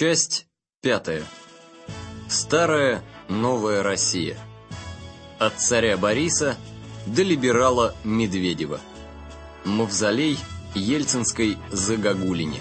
Часть пятая. Старая новая Россия. От царя Бориса до либерала Медведева. Мавзолей Ельцинской Загогулине.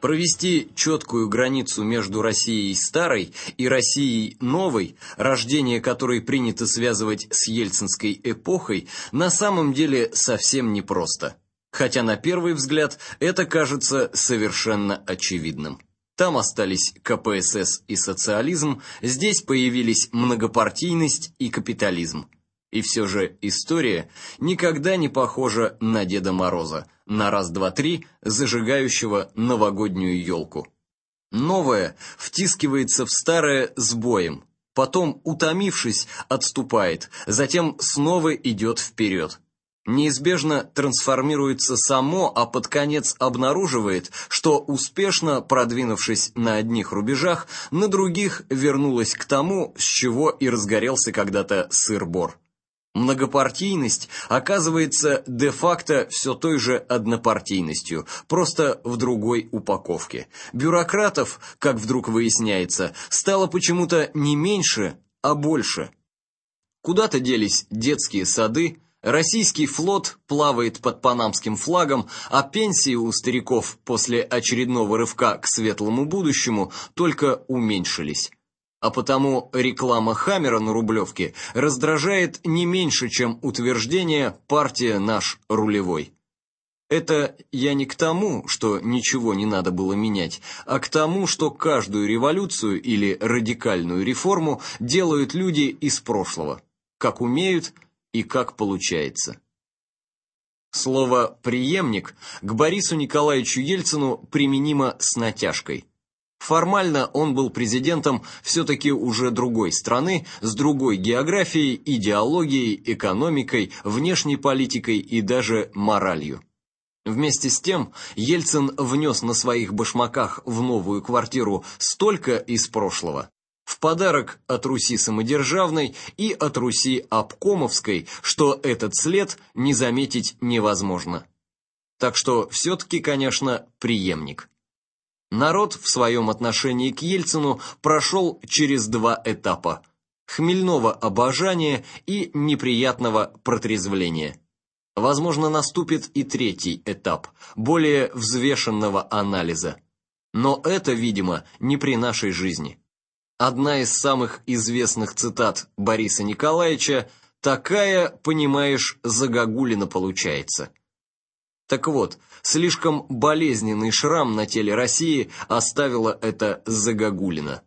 Провести четкую границу между Россией старой и Россией новой, рождение которой принято связывать с ельцинской эпохой, на самом деле совсем непросто. Хотя на первый взгляд это кажется совершенно очевидным. Там остались КПСС и социализм, здесь появились многопартийность и капитализм. И все же история никогда не похожа на Деда Мороза, на раз-два-три зажигающего новогоднюю елку. Новое втискивается в старое с боем, потом, утомившись, отступает, затем снова идет вперед. Неизбежно трансформируется само, а под конец обнаруживает, что успешно продвинувшись на одних рубежах, на других вернулось к тому, с чего и разгорелся когда-то сыр-бор. Многопартийность оказывается де-факто все той же однопартийностью, просто в другой упаковке. Бюрократов, как вдруг выясняется, стало почему-то не меньше, а больше. Куда-то делись детские сады, Российский флот плавает под панамским флагом, а пенсии у стариков после очередного рывка к светлому будущему только уменьшились. А потому реклама Хаммера на Рублевке раздражает не меньше, чем утверждение «партия наш рулевой». Это я не к тому, что ничего не надо было менять, а к тому, что каждую революцию или радикальную реформу делают люди из прошлого, как умеют и как получается. Слово «преемник» к Борису Николаевичу Ельцину применимо с натяжкой. Формально он был президентом все-таки уже другой страны, с другой географией, идеологией, экономикой, внешней политикой и даже моралью. Вместе с тем, Ельцин внес на своих башмаках в новую квартиру столько из прошлого, подарок от Руси самодержавной и от Руси обкомовской, что этот след не заметить невозможно. Так что все-таки, конечно, преемник. Народ в своем отношении к Ельцину прошел через два этапа – хмельного обожания и неприятного протрезвления. Возможно, наступит и третий этап, более взвешенного анализа. Но это, видимо, не при нашей жизни. Одна из самых известных цитат Бориса Николаевича «Такая, понимаешь, загогулина получается». Так вот, слишком болезненный шрам на теле России оставила эта загогулина.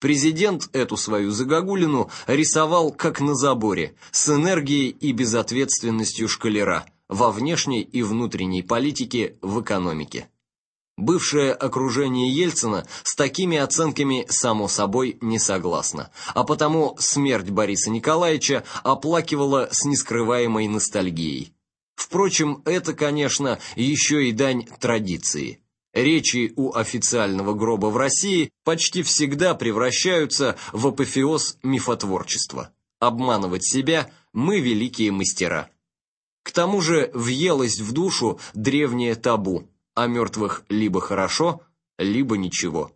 Президент эту свою загогулину рисовал как на заборе, с энергией и безответственностью шкалера во внешней и внутренней политике в экономике. Бывшее окружение Ельцина с такими оценками, само собой, не согласно, а потому смерть Бориса Николаевича оплакивала с нескрываемой ностальгией. Впрочем, это, конечно, еще и дань традиции. Речи у официального гроба в России почти всегда превращаются в апофеоз мифотворчества. Обманывать себя мы великие мастера. К тому же въелось в душу древнее табу – о мертвых либо хорошо, либо ничего.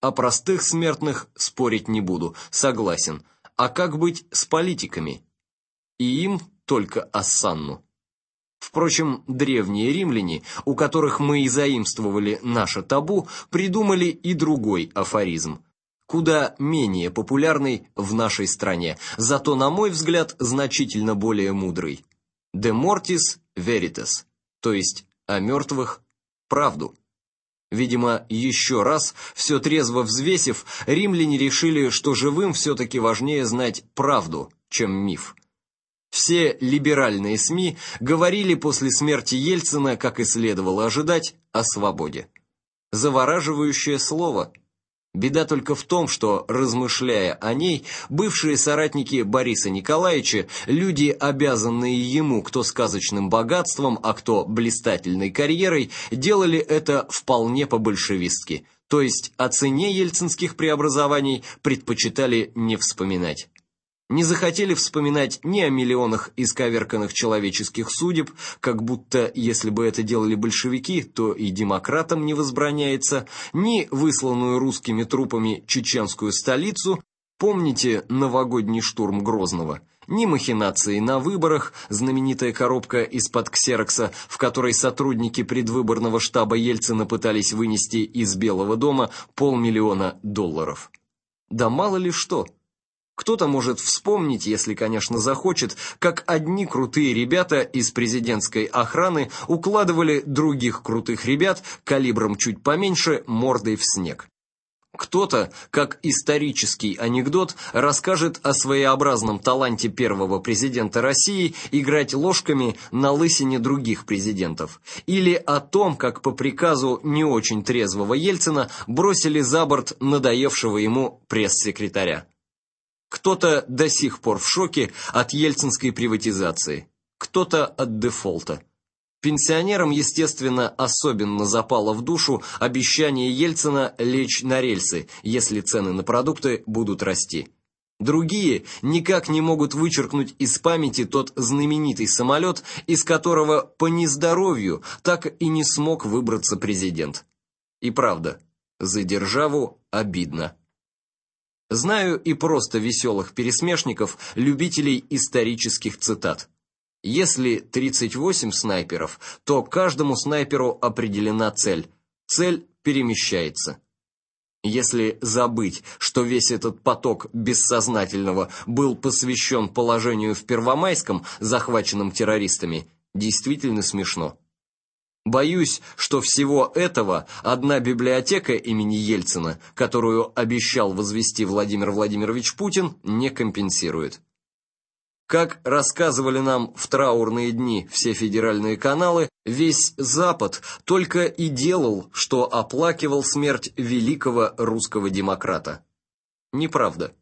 О простых смертных спорить не буду, согласен. А как быть с политиками? И им только Ассанну. Впрочем, древние римляне, у которых мы и заимствовали наше табу, придумали и другой афоризм, куда менее популярный в нашей стране, зато, на мой взгляд, значительно более мудрый. «De mortis veritas», то есть «о мертвых правду. Видимо, еще раз, все трезво взвесив, римляне решили, что живым все-таки важнее знать правду, чем миф. Все либеральные СМИ говорили после смерти Ельцина, как и следовало ожидать, о свободе. Завораживающее слово – Беда только в том, что, размышляя о ней, бывшие соратники Бориса Николаевича, люди, обязанные ему кто сказочным богатством, а кто блистательной карьерой, делали это вполне по-большевистски, то есть о цене ельцинских преобразований предпочитали не вспоминать. Не захотели вспоминать ни о миллионах исковерканных человеческих судеб, как будто, если бы это делали большевики, то и демократам не возбраняется, ни высланную русскими трупами чеченскую столицу, помните новогодний штурм Грозного, ни махинации на выборах, знаменитая коробка из-под ксерокса, в которой сотрудники предвыборного штаба Ельцина пытались вынести из Белого дома полмиллиона долларов. Да мало ли что – кто-то может вспомнить, если, конечно, захочет, как одни крутые ребята из президентской охраны укладывали других крутых ребят калибром чуть поменьше мордой в снег. Кто-то, как исторический анекдот, расскажет о своеобразном таланте первого президента России играть ложками на лысине других президентов, или о том, как по приказу не очень трезвого Ельцина бросили за борт надоевшего ему пресс-секретаря. Кто-то до сих пор в шоке от ельцинской приватизации, кто-то от дефолта. Пенсионерам, естественно, особенно запало в душу обещание Ельцина лечь на рельсы, если цены на продукты будут расти. Другие никак не могут вычеркнуть из памяти тот знаменитый самолет, из которого по нездоровью так и не смог выбраться президент. И правда, за державу обидно. Знаю и просто веселых пересмешников, любителей исторических цитат. Если 38 снайперов, то каждому снайперу определена цель. Цель перемещается. Если забыть, что весь этот поток бессознательного был посвящен положению в Первомайском, захваченном террористами, действительно смешно. Боюсь, что всего этого одна библиотека имени Ельцина, которую обещал возвести Владимир Владимирович Путин, не компенсирует. Как рассказывали нам в траурные дни все федеральные каналы, весь Запад только и делал, что оплакивал смерть великого русского демократа. Неправда.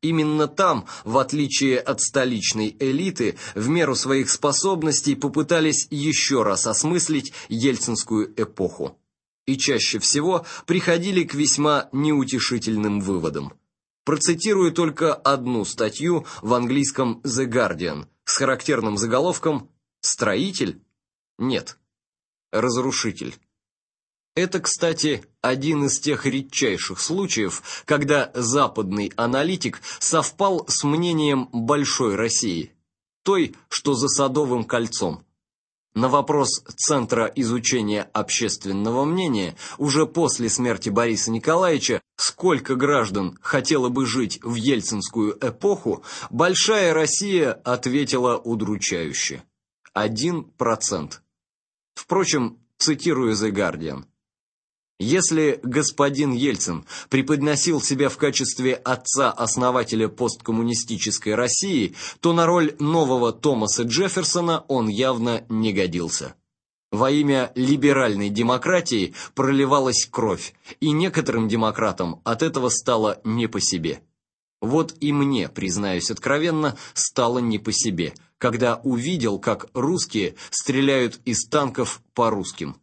Именно там, в отличие от столичной элиты, в меру своих способностей попытались еще раз осмыслить ельцинскую эпоху. И чаще всего приходили к весьма неутешительным выводам. Процитирую только одну статью в английском The Guardian с характерным заголовком «Строитель? Нет. Разрушитель». Это, кстати, один из тех редчайших случаев, когда западный аналитик совпал с мнением большой России, той, что за Садовым кольцом. На вопрос Центра изучения общественного мнения уже после смерти Бориса Николаевича, сколько граждан хотело бы жить в ельцинскую эпоху, большая Россия ответила удручающе. Один процент. Впрочем, цитирую The Guardian. Если господин Ельцин преподносил себя в качестве отца-основателя посткоммунистической России, то на роль нового Томаса Джефферсона он явно не годился. Во имя либеральной демократии проливалась кровь, и некоторым демократам от этого стало не по себе. Вот и мне, признаюсь откровенно, стало не по себе, когда увидел, как русские стреляют из танков по русским.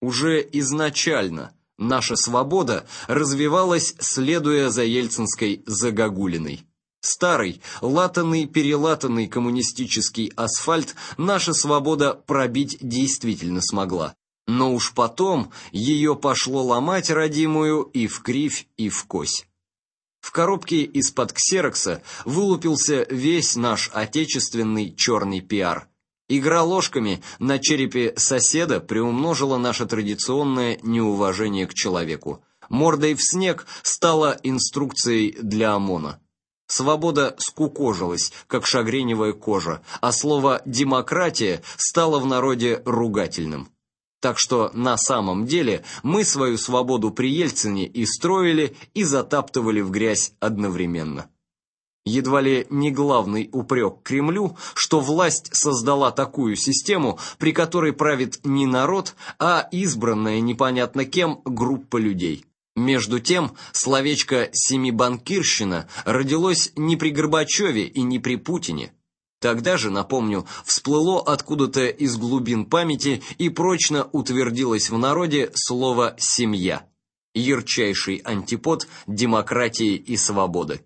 Уже изначально наша свобода развивалась, следуя за ельцинской загогулиной. Старый, латанный-перелатанный коммунистический асфальт наша свобода пробить действительно смогла. Но уж потом ее пошло ломать родимую и в кривь, и в кось. В коробке из-под ксерокса вылупился весь наш отечественный черный пиар – Игра ложками на черепе соседа приумножила наше традиционное неуважение к человеку. Мордой в снег стала инструкцией для ОМОНа. Свобода скукожилась, как шагреневая кожа, а слово «демократия» стало в народе ругательным. Так что на самом деле мы свою свободу при Ельцине и строили, и затаптывали в грязь одновременно едва ли не главный упрек Кремлю, что власть создала такую систему, при которой правит не народ, а избранная непонятно кем группа людей. Между тем, словечко «семибанкирщина» родилось не при Горбачеве и не при Путине. Тогда же, напомню, всплыло откуда-то из глубин памяти и прочно утвердилось в народе слово «семья» – ярчайший антипод демократии и свободы.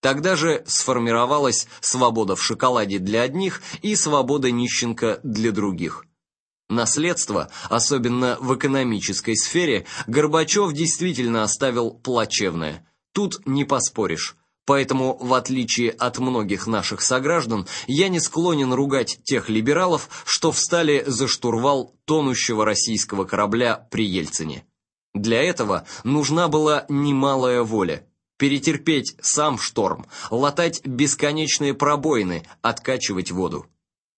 Тогда же сформировалась свобода в шоколаде для одних и свобода нищенка для других. Наследство, особенно в экономической сфере, Горбачев действительно оставил плачевное. Тут не поспоришь. Поэтому, в отличие от многих наших сограждан, я не склонен ругать тех либералов, что встали за штурвал тонущего российского корабля при Ельцине. Для этого нужна была немалая воля. Перетерпеть сам шторм, латать бесконечные пробоины, откачивать воду.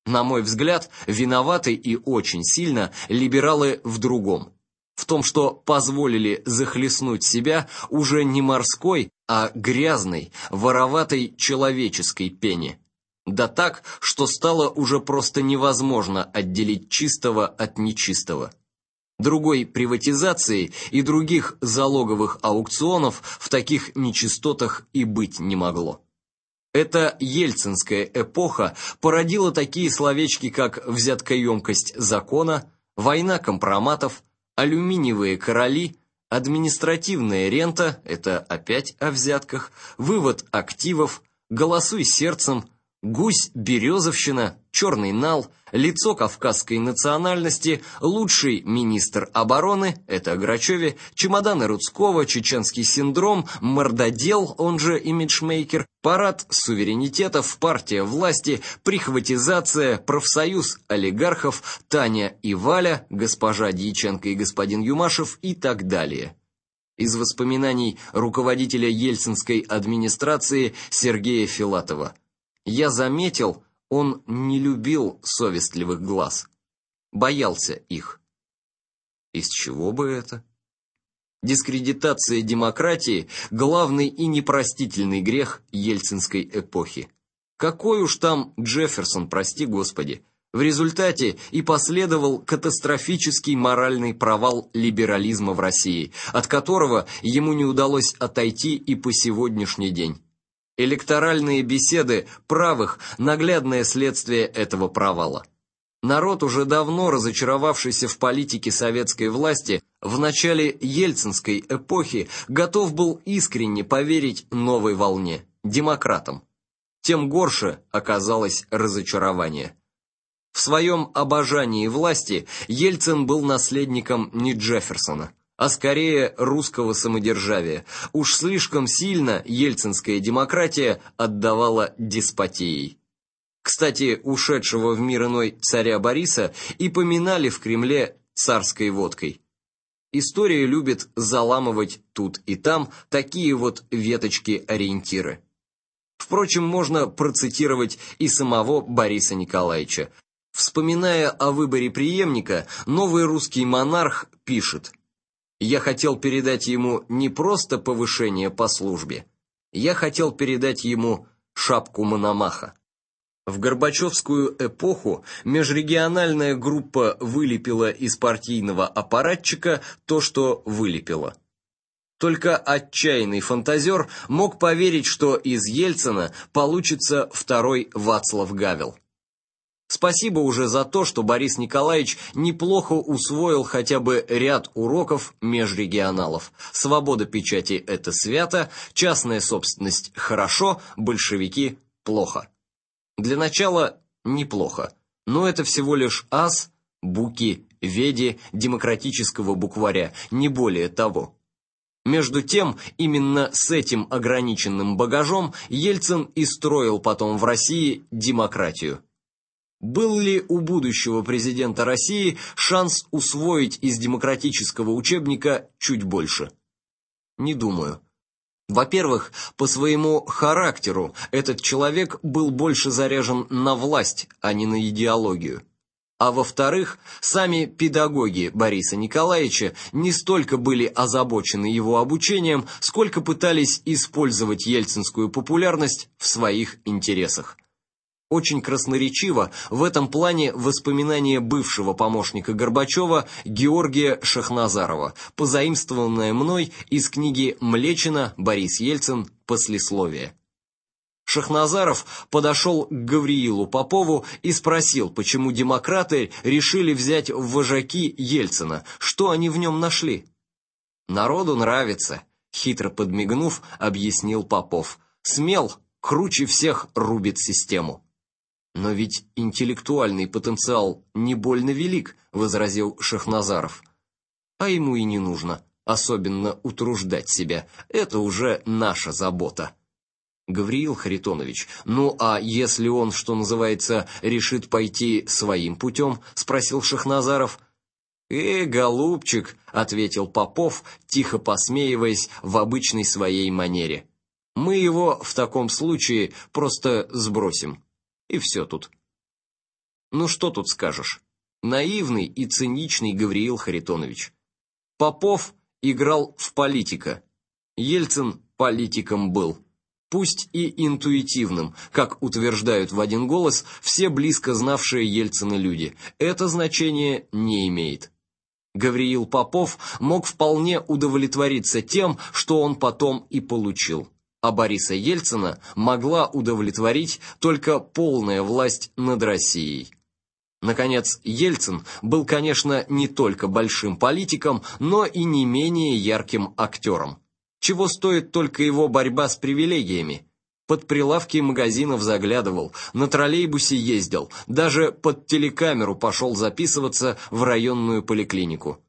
На мой взгляд, виноваты и очень сильно либералы в другом. В том, что позволили захлестнуть себя уже не морской, а грязной, вороватой человеческой пене. Да так, что стало уже просто невозможно отделить чистого от нечистого. Другой приватизации и других залоговых аукционов в таких нечистотах и быть не могло. Эта ельцинская эпоха породила такие словечки, как взяткоемкость закона, война компроматов, алюминиевые короли, административная рента – это опять о взятках, вывод активов, голосуй сердцем, Гусь Березовщина, Черный Нал, лицо кавказской национальности, лучший министр обороны, это Грачеве, чемоданы Рудского, чеченский синдром, мордодел, он же имиджмейкер, парад суверенитетов, партия власти, прихватизация, профсоюз олигархов, Таня и Валя, госпожа Дьяченко и господин Юмашев и так далее. Из воспоминаний руководителя ельцинской администрации Сергея Филатова – я заметил, он не любил совестливых глаз, боялся их. Из чего бы это? Дискредитация демократии – главный и непростительный грех ельцинской эпохи. Какой уж там Джефферсон, прости господи. В результате и последовал катастрофический моральный провал либерализма в России, от которого ему не удалось отойти и по сегодняшний день. Электоральные беседы правых – наглядное следствие этого провала. Народ, уже давно разочаровавшийся в политике советской власти, в начале ельцинской эпохи готов был искренне поверить новой волне – демократам. Тем горше оказалось разочарование. В своем обожании власти Ельцин был наследником не Джефферсона – а скорее русского самодержавия. Уж слишком сильно ельцинская демократия отдавала деспотией. Кстати, ушедшего в мир иной царя Бориса и поминали в Кремле царской водкой. История любит заламывать тут и там такие вот веточки-ориентиры. Впрочем, можно процитировать и самого Бориса Николаевича. Вспоминая о выборе преемника, новый русский монарх пишет – я хотел передать ему не просто повышение по службе, я хотел передать ему шапку Мономаха. В Горбачевскую эпоху межрегиональная группа вылепила из партийного аппаратчика то, что вылепила. Только отчаянный фантазер мог поверить, что из Ельцина получится второй Вацлав Гавел. Спасибо уже за то, что Борис Николаевич неплохо усвоил хотя бы ряд уроков межрегионалов. Свобода печати – это свято, частная собственность – хорошо, большевики – плохо. Для начала – неплохо, но это всего лишь ас, буки, веди демократического букваря, не более того. Между тем, именно с этим ограниченным багажом Ельцин и строил потом в России демократию. Был ли у будущего президента России шанс усвоить из демократического учебника чуть больше? Не думаю. Во-первых, по своему характеру этот человек был больше заряжен на власть, а не на идеологию. А во-вторых, сами педагоги Бориса Николаевича не столько были озабочены его обучением, сколько пытались использовать ельцинскую популярность в своих интересах. Очень красноречиво в этом плане воспоминание бывшего помощника Горбачева Георгия Шахназарова, позаимствованное мной из книги Млечина Борис Ельцин «Послесловие». Шахназаров подошел к Гавриилу Попову и спросил, почему демократы решили взять в вожаки Ельцина, что они в нем нашли. «Народу нравится», — хитро подмигнув, объяснил Попов. Смел, круче всех рубит систему. Но ведь интеллектуальный потенциал не больно велик, возразил Шахназаров. А ему и не нужно особенно утруждать себя. Это уже наша забота. Гавриил Харитонович, ну а если он, что называется, решит пойти своим путем?» — спросил Шахназаров. «Э, голубчик», — ответил Попов, тихо посмеиваясь в обычной своей манере. «Мы его в таком случае просто сбросим. И все тут». Ну что тут скажешь? Наивный и циничный Гавриил Харитонович. Попов играл в политика. Ельцин политиком был. Пусть и интуитивным, как утверждают в один голос все близко знавшие Ельцина люди. Это значение не имеет. Гавриил Попов мог вполне удовлетвориться тем, что он потом и получил. А Бориса Ельцина могла удовлетворить только полная власть над Россией. Наконец, Ельцин был, конечно, не только большим политиком, но и не менее ярким актером. Чего стоит только его борьба с привилегиями? Под прилавки магазинов заглядывал, на троллейбусе ездил, даже под телекамеру пошел записываться в районную поликлинику.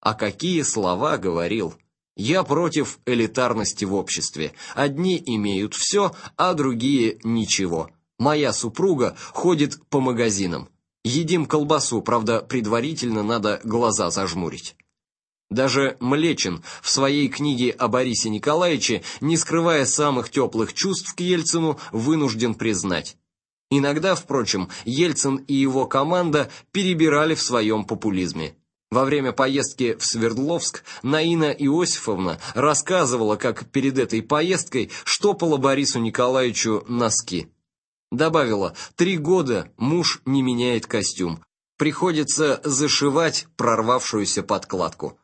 А какие слова говорил! Я против элитарности в обществе. Одни имеют все, а другие ничего. Моя супруга ходит по магазинам. Едим колбасу, правда, предварительно надо глаза зажмурить. Даже Млечин в своей книге о Борисе Николаевиче, не скрывая самых теплых чувств к Ельцину, вынужден признать. Иногда, впрочем, Ельцин и его команда перебирали в своем популизме. Во время поездки в Свердловск Наина Иосифовна рассказывала, как перед этой поездкой штопала Борису Николаевичу носки. Добавила, три года муж не меняет костюм. Приходится зашивать прорвавшуюся подкладку.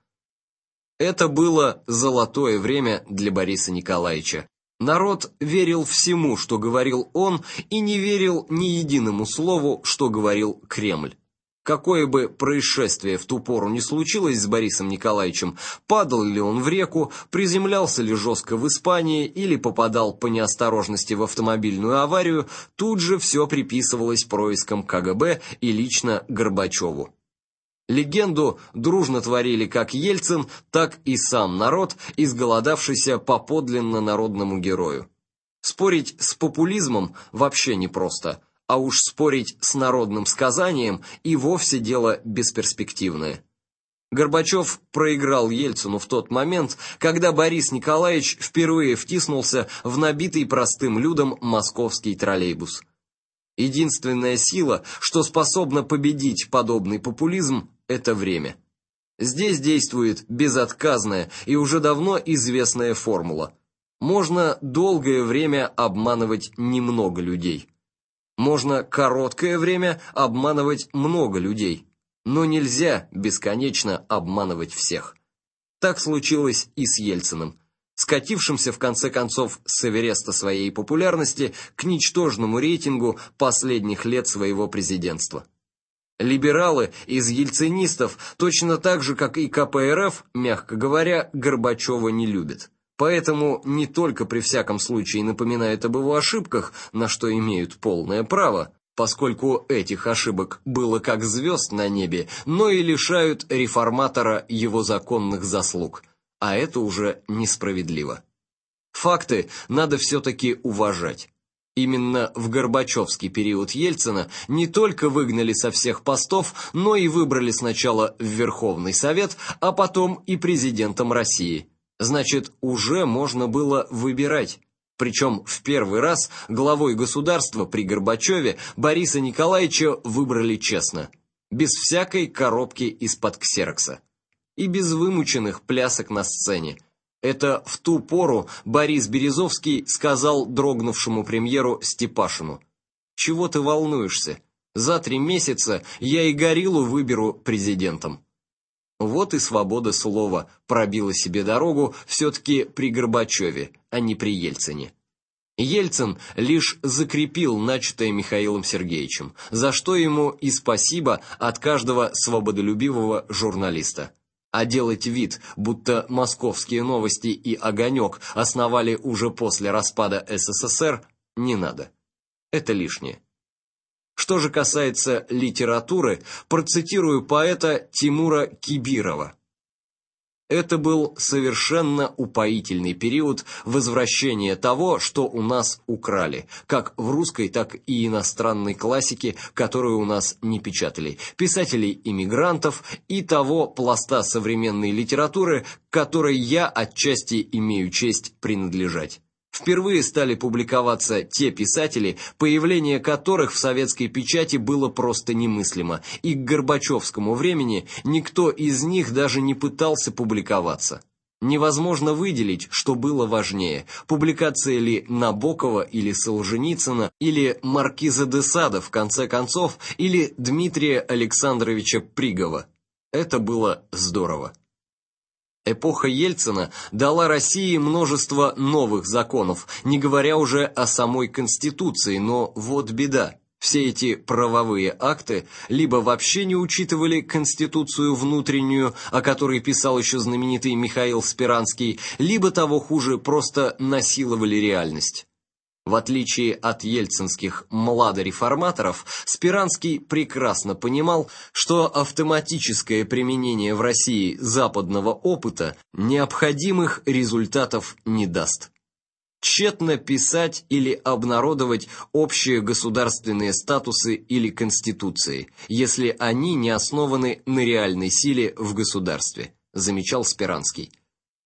Это было золотое время для Бориса Николаевича. Народ верил всему, что говорил он, и не верил ни единому слову, что говорил Кремль. Какое бы происшествие в ту пору не случилось с Борисом Николаевичем, падал ли он в реку, приземлялся ли жестко в Испании или попадал по неосторожности в автомобильную аварию, тут же все приписывалось проискам КГБ и лично Горбачеву. Легенду дружно творили как Ельцин, так и сам народ, изголодавшийся по подлинно народному герою. Спорить с популизмом вообще непросто – а уж спорить с народным сказанием и вовсе дело бесперспективное. Горбачев проиграл Ельцину в тот момент, когда Борис Николаевич впервые втиснулся в набитый простым людом московский троллейбус. Единственная сила, что способна победить подобный популизм, это время. Здесь действует безотказная и уже давно известная формула. Можно долгое время обманывать немного людей. Можно короткое время обманывать много людей, но нельзя бесконечно обманывать всех. Так случилось и с Ельциным, скатившимся в конце концов с Эвереста своей популярности к ничтожному рейтингу последних лет своего президентства. Либералы из ельцинистов точно так же, как и КПРФ, мягко говоря, Горбачева не любят. Поэтому не только при всяком случае напоминают об его ошибках, на что имеют полное право, поскольку этих ошибок было как звезд на небе, но и лишают реформатора его законных заслуг, а это уже несправедливо. Факты надо все-таки уважать. Именно в Горбачевский период Ельцина не только выгнали со всех постов, но и выбрали сначала в Верховный Совет, а потом и президентом России – Значит, уже можно было выбирать. Причем в первый раз главой государства при Горбачеве Бориса Николаевича выбрали честно, без всякой коробки из-под ксерокса и без вымученных плясок на сцене. Это в ту пору Борис Березовский сказал дрогнувшему премьеру Степашину: "Чего ты волнуешься? За три месяца я и Горилу выберу президентом". Вот и свобода слова пробила себе дорогу все-таки при Горбачеве, а не при Ельцине. Ельцин лишь закрепил начатое Михаилом Сергеевичем, за что ему и спасибо от каждого свободолюбивого журналиста. А делать вид, будто московские новости и «Огонек» основали уже после распада СССР, не надо. Это лишнее. Что же касается литературы, процитирую поэта Тимура Кибирова. Это был совершенно упоительный период возвращения того, что у нас украли, как в русской, так и иностранной классике, которую у нас не печатали, писателей-иммигрантов и того пласта современной литературы, которой я отчасти имею честь принадлежать. Впервые стали публиковаться те писатели, появление которых в советской печати было просто немыслимо, и к Горбачевскому времени никто из них даже не пытался публиковаться. Невозможно выделить, что было важнее: публикация ли Набокова или Солженицына, или маркиза де Сада в конце концов, или Дмитрия Александровича Пригова. Это было здорово. Эпоха Ельцина дала России множество новых законов, не говоря уже о самой Конституции, но вот беда. Все эти правовые акты либо вообще не учитывали Конституцию внутреннюю, о которой писал еще знаменитый Михаил Спиранский, либо того хуже, просто насиловали реальность. В отличие от ельцинских младореформаторов, Спиранский прекрасно понимал, что автоматическое применение в России западного опыта необходимых результатов не даст. Тщетно писать или обнародовать общие государственные статусы или конституции, если они не основаны на реальной силе в государстве, замечал Спиранский.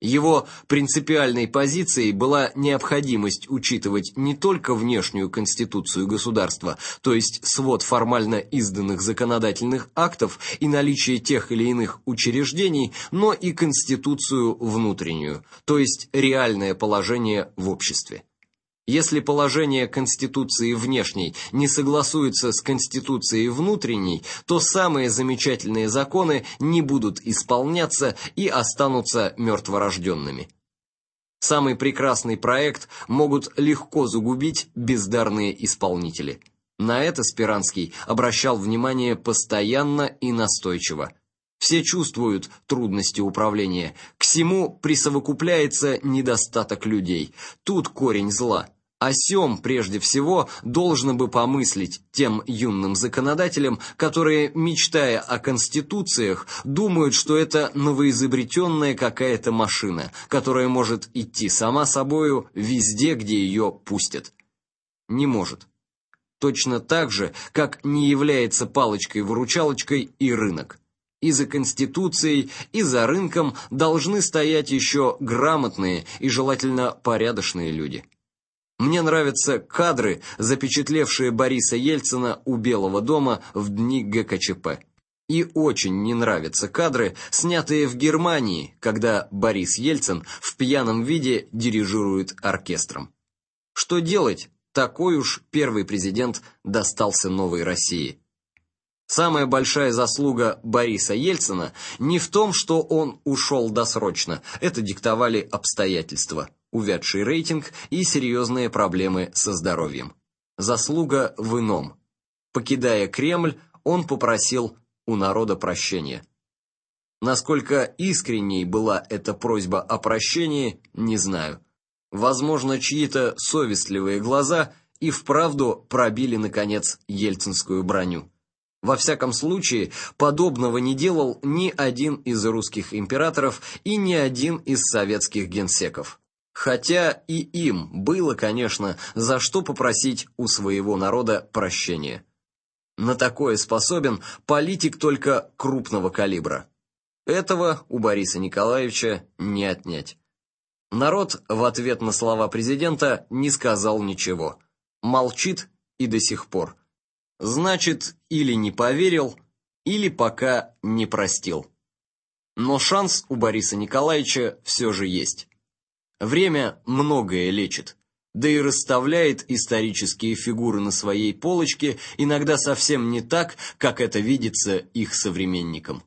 Его принципиальной позицией была необходимость учитывать не только внешнюю конституцию государства, то есть свод формально изданных законодательных актов и наличие тех или иных учреждений, но и конституцию внутреннюю, то есть реальное положение в обществе. Если положение Конституции внешней не согласуется с Конституцией внутренней, то самые замечательные законы не будут исполняться и останутся мертворожденными. Самый прекрасный проект могут легко загубить бездарные исполнители. На это Спиранский обращал внимание постоянно и настойчиво. Все чувствуют трудности управления. К всему присовокупляется недостаток людей. Тут корень зла. О сём прежде всего должно бы помыслить тем юным законодателям, которые, мечтая о конституциях, думают, что это новоизобретенная какая-то машина, которая может идти сама собою везде, где ее пустят. Не может. Точно так же, как не является палочкой-выручалочкой и рынок. И за конституцией, и за рынком должны стоять еще грамотные и желательно порядочные люди. Мне нравятся кадры, запечатлевшие Бориса Ельцина у Белого дома в дни ГКЧП. И очень не нравятся кадры, снятые в Германии, когда Борис Ельцин в пьяном виде дирижирует оркестром. Что делать? Такой уж первый президент достался новой России. Самая большая заслуга Бориса Ельцина не в том, что он ушел досрочно, это диктовали обстоятельства увядший рейтинг и серьезные проблемы со здоровьем. Заслуга в ином. Покидая Кремль, он попросил у народа прощения. Насколько искренней была эта просьба о прощении, не знаю. Возможно, чьи-то совестливые глаза и вправду пробили наконец ельцинскую броню. Во всяком случае, подобного не делал ни один из русских императоров и ни один из советских генсеков. Хотя и им было, конечно, за что попросить у своего народа прощения. На такое способен политик только крупного калибра. Этого у Бориса Николаевича не отнять. Народ в ответ на слова президента не сказал ничего. Молчит и до сих пор. Значит, или не поверил, или пока не простил. Но шанс у Бориса Николаевича все же есть. Время многое лечит, да и расставляет исторические фигуры на своей полочке иногда совсем не так, как это видится их современникам.